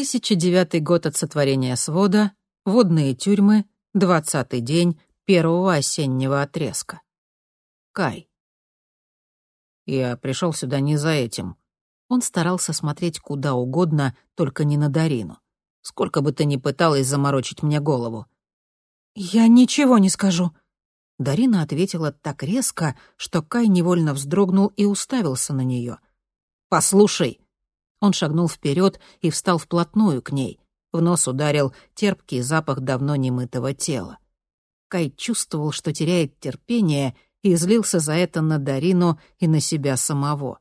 2009 год от сотворения свода, водные тюрьмы, двадцатый день первого осеннего отрезка. Кай. Я пришел сюда не за этим. Он старался смотреть куда угодно, только не на Дарину. Сколько бы ты ни пыталась заморочить мне голову. «Я ничего не скажу». Дарина ответила так резко, что Кай невольно вздрогнул и уставился на нее. «Послушай!» Он шагнул вперед и встал вплотную к ней. В нос ударил терпкий запах давно немытого тела. Кай чувствовал, что теряет терпение, и злился за это на Дарину и на себя самого.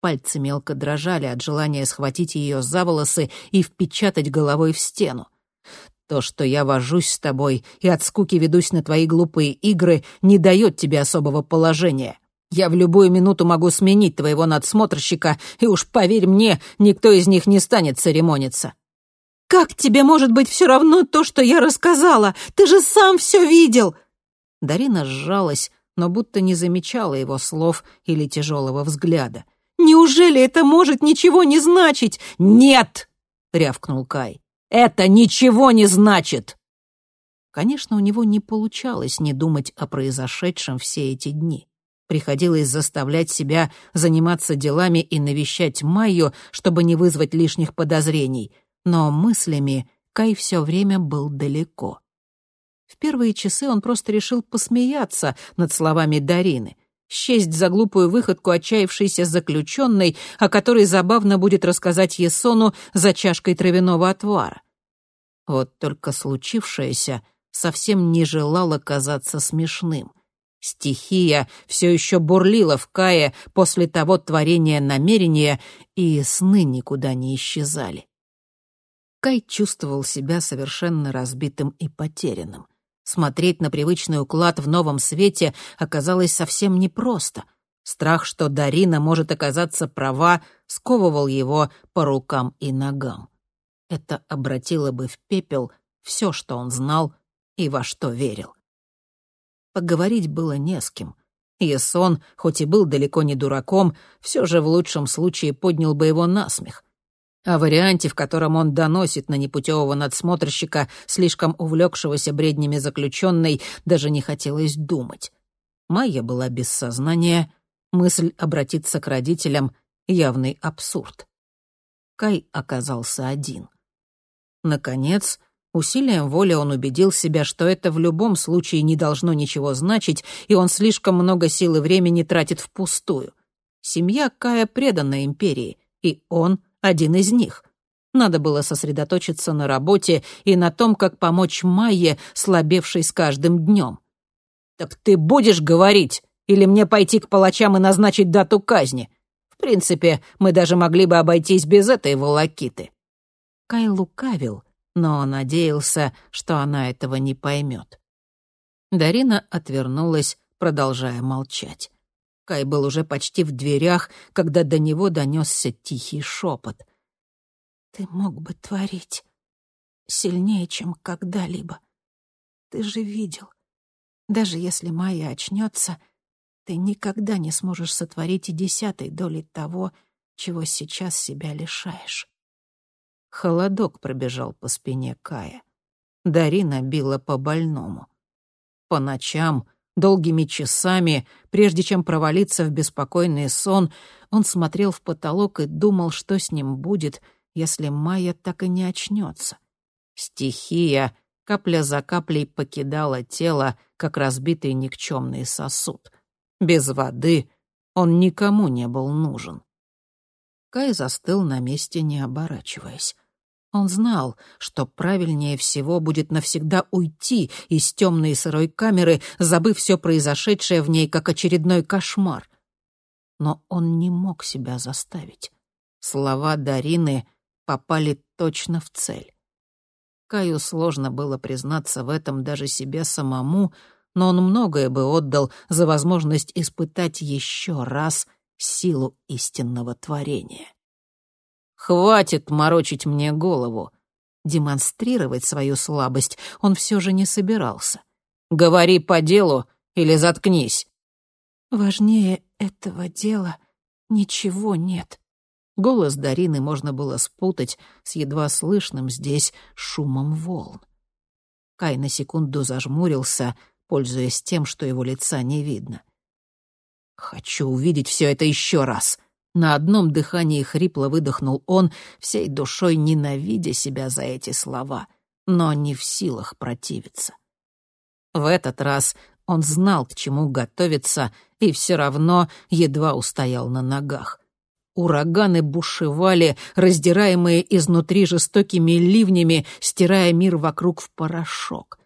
Пальцы мелко дрожали от желания схватить ее за волосы и впечатать головой в стену. То, что я вожусь с тобой и от скуки ведусь на твои глупые игры, не дает тебе особого положения. Я в любую минуту могу сменить твоего надсмотрщика, и уж поверь мне, никто из них не станет церемониться. «Как тебе может быть все равно то, что я рассказала? Ты же сам все видел!» Дарина сжалась, но будто не замечала его слов или тяжелого взгляда. «Неужели это может ничего не значить?» «Нет!» — рявкнул Кай. «Это ничего не значит!» Конечно, у него не получалось не думать о произошедшем все эти дни. Приходилось заставлять себя заниматься делами и навещать Майю, чтобы не вызвать лишних подозрений — но мыслями Кай все время был далеко. В первые часы он просто решил посмеяться над словами Дарины, счесть за глупую выходку отчаявшейся заключенной, о которой забавно будет рассказать Есону за чашкой травяного отвара. Вот только случившееся совсем не желало казаться смешным. Стихия все еще бурлила в Кае после того творения намерения, и сны никуда не исчезали. Кай чувствовал себя совершенно разбитым и потерянным. Смотреть на привычный уклад в новом свете оказалось совсем непросто. Страх, что Дарина может оказаться права, сковывал его по рукам и ногам. Это обратило бы в пепел все, что он знал и во что верил. Поговорить было не с кем. Есон, хоть и был далеко не дураком, все же в лучшем случае поднял бы его на смех. О варианте, в котором он доносит на непутевого надсмотрщика, слишком увлекшегося бреднями заключенной, даже не хотелось думать. Майя была без сознания, мысль обратиться к родителям — явный абсурд. Кай оказался один. Наконец, усилием воли он убедил себя, что это в любом случае не должно ничего значить, и он слишком много сил и времени тратит впустую. Семья Кая предана империи, и он один из них. Надо было сосредоточиться на работе и на том, как помочь Майе, слабевшей с каждым днем. «Так ты будешь говорить? Или мне пойти к палачам и назначить дату казни? В принципе, мы даже могли бы обойтись без этой волокиты». Кай лукавил, но надеялся, что она этого не поймет. Дарина отвернулась, продолжая молчать. Кай был уже почти в дверях, когда до него донесся тихий шепот. «Ты мог бы творить сильнее, чем когда-либо. Ты же видел. Даже если Майя очнется, ты никогда не сможешь сотворить и десятой доли того, чего сейчас себя лишаешь». Холодок пробежал по спине Кая. Дарина била по больному. По ночам Долгими часами, прежде чем провалиться в беспокойный сон, он смотрел в потолок и думал, что с ним будет, если Майя так и не очнется. Стихия капля за каплей покидала тело, как разбитый никчемный сосуд. Без воды он никому не был нужен. Кай застыл на месте, не оборачиваясь. Он знал, что правильнее всего будет навсегда уйти из темной и сырой камеры, забыв все произошедшее в ней как очередной кошмар. Но он не мог себя заставить. Слова Дарины попали точно в цель. Каю сложно было признаться в этом даже себе самому, но он многое бы отдал за возможность испытать еще раз силу истинного творения. Хватит морочить мне голову. Демонстрировать свою слабость он все же не собирался. Говори по делу или заткнись. Важнее этого дела ничего нет. Голос Дарины можно было спутать с едва слышным здесь шумом волн. Кай на секунду зажмурился, пользуясь тем, что его лица не видно. «Хочу увидеть все это еще раз!» На одном дыхании хрипло выдохнул он, всей душой ненавидя себя за эти слова, но не в силах противиться. В этот раз он знал, к чему готовиться, и все равно едва устоял на ногах. Ураганы бушевали, раздираемые изнутри жестокими ливнями, стирая мир вокруг в порошок.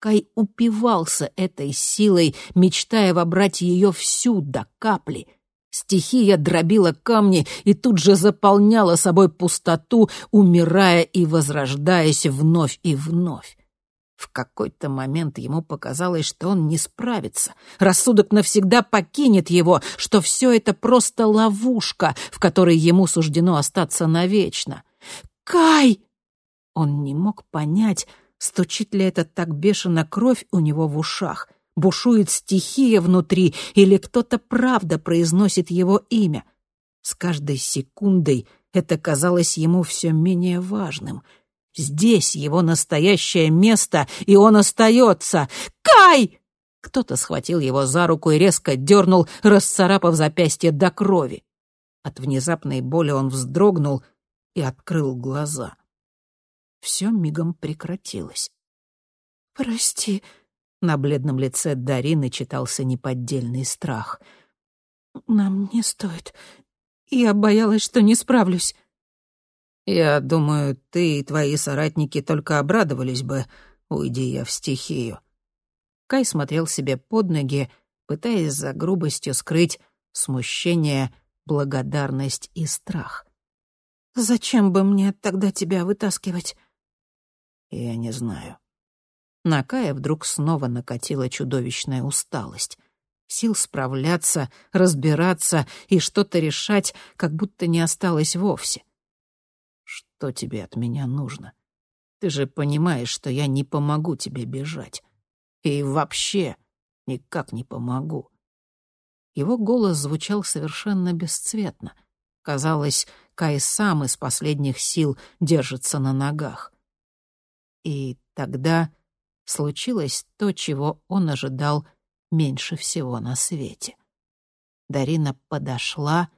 Кай упивался этой силой, мечтая вобрать ее всю до капли. Стихия дробила камни и тут же заполняла собой пустоту, умирая и возрождаясь вновь и вновь. В какой-то момент ему показалось, что он не справится. Рассудок навсегда покинет его, что все это просто ловушка, в которой ему суждено остаться навечно. «Кай!» Он не мог понять, Стучит ли это так бешено кровь у него в ушах? Бушует стихия внутри, или кто-то правда произносит его имя? С каждой секундой это казалось ему все менее важным. Здесь его настоящее место, и он остается. «Кай!» Кто-то схватил его за руку и резко дернул, расцарапав запястье до крови. От внезапной боли он вздрогнул и открыл глаза все мигом прекратилось. «Прости», — на бледном лице Дарины читался неподдельный страх. «Нам не стоит. Я боялась, что не справлюсь». «Я думаю, ты и твои соратники только обрадовались бы, уйди я в стихию». Кай смотрел себе под ноги, пытаясь за грубостью скрыть смущение, благодарность и страх. «Зачем бы мне тогда тебя вытаскивать?» Я не знаю. На Кая вдруг снова накатила чудовищная усталость. Сил справляться, разбираться и что-то решать, как будто не осталось вовсе. Что тебе от меня нужно? Ты же понимаешь, что я не помогу тебе бежать. И вообще никак не помогу. Его голос звучал совершенно бесцветно. Казалось, Кай сам из последних сил держится на ногах. И тогда случилось то, чего он ожидал меньше всего на свете. Дарина подошла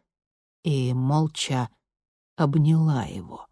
и молча обняла его.